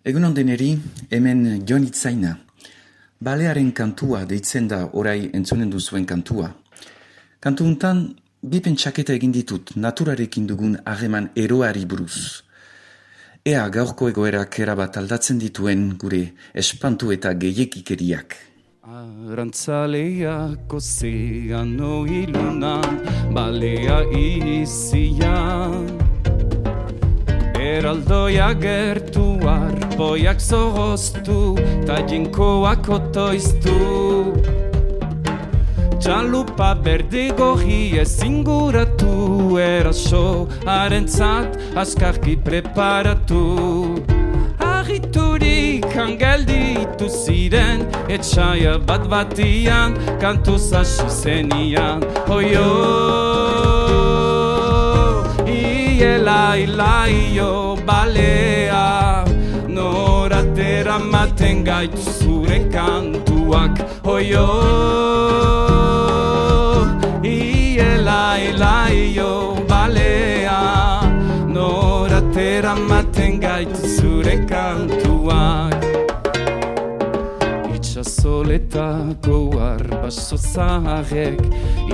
Egun ondeneri, hemen joan itzaina. Balearen kantua deitzen da orai entzunen duzuen kantua. Kantu untan, bi pentsaketa egin ditut naturarekin dugun hageman eroari buruz. Ea gaurko egoerak erabat aldatzen dituen gure espantu eta gehiekikeriak. Arantzaleak ozeano ilunan, balea izian. Eraldoia gertu arboiak zogoztu, ta jinkoak otoiztu. Txalupa berde gohi ezin guratu, eraso harentzat askarki preparatu. Agiturik angelditu ziren, etxaia bat batian, kantuz hasi zenian. Oio, iela ilaio maten gaitu zure kantuak. Oio, iela ilaio balea, noratera maten gaitu zure kantuak. Itxasoletako arbaso zaharrek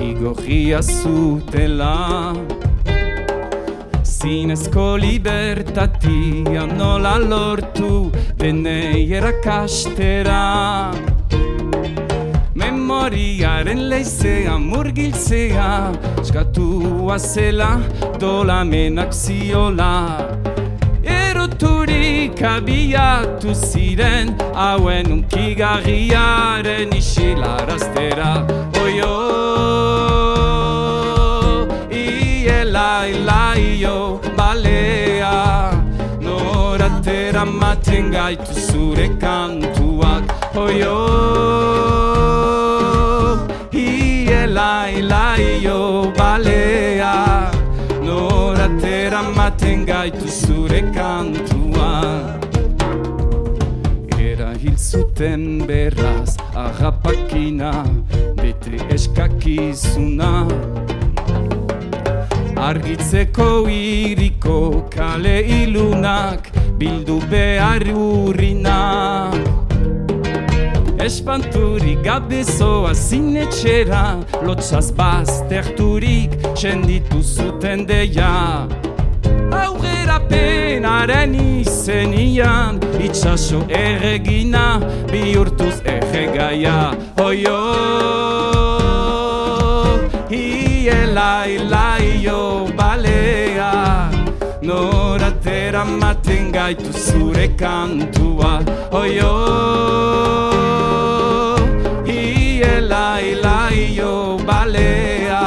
igorria zutela Zinezko libertatia nola lortu denei erakastera Memoriaren leizea murgiltzea Eskatua zela dolamenak ziola Eroturik abiatu ziren Hauen unkigarriaren isilaraztera Oio, iela ilaio balea Noratera maten gaitu zure kantuak. Oio, iela ilaio balea. Noratera maten gaitu zure kantua Era hil zuten beraz agapakina Bete eskakizuna Argitzeko iriko kale ilunak Bildu behar urrina. Espanturik gabe zoa zinetxera Lotxaz bazterturik txenditu zuten deia. Aurrera penaren izenian Itxaso erregina bihurtuz erregaia. Oio, iela ilaio balea. Noratera maten gaitu zure kantua. Oio, iela ilaio balea.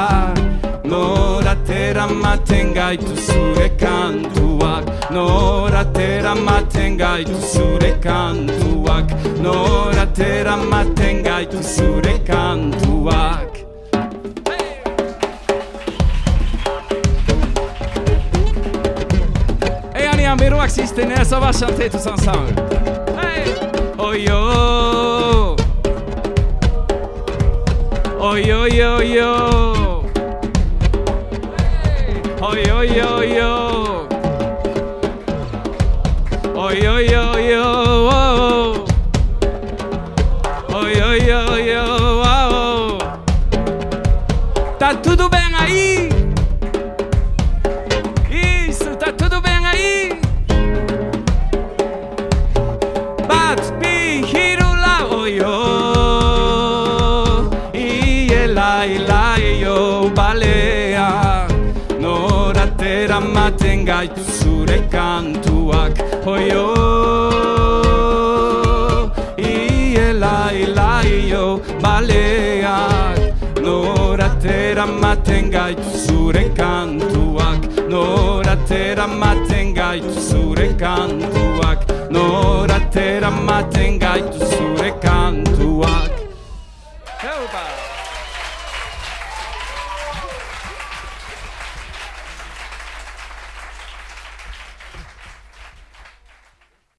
Noratera maten gaitu zure kantuak Noratera maten gaitu zure kantuak. Noratera maten gaitu zure kantuak ja Miroak Sistinen ja Sebastian Titus Ensemble. Hey! Oi, oi, oi, oi, oi, oi, oi, oi, oi, oi, oi, oi, Oi, oi, oi, oi, Tá tudo bem aí? Noratera maten gaitu zure kantuak. Oio Iela, ila, baleak. Noratera maten gaitu zure kantuak. Noratera maten gaitu zure kantuak. Noratera maten gaitu zure